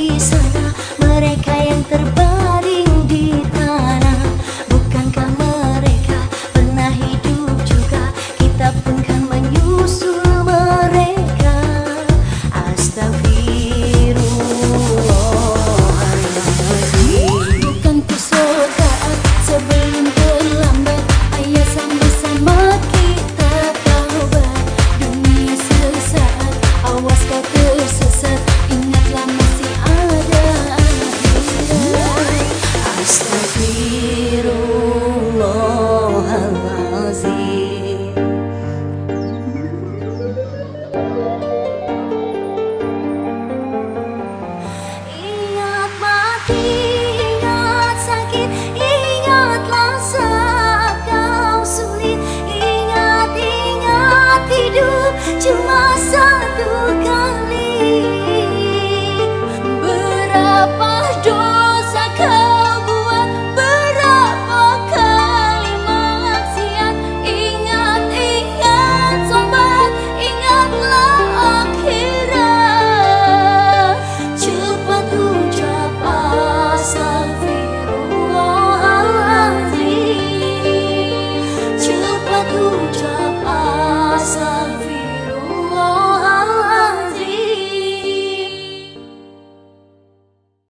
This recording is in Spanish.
Lisa. respiro.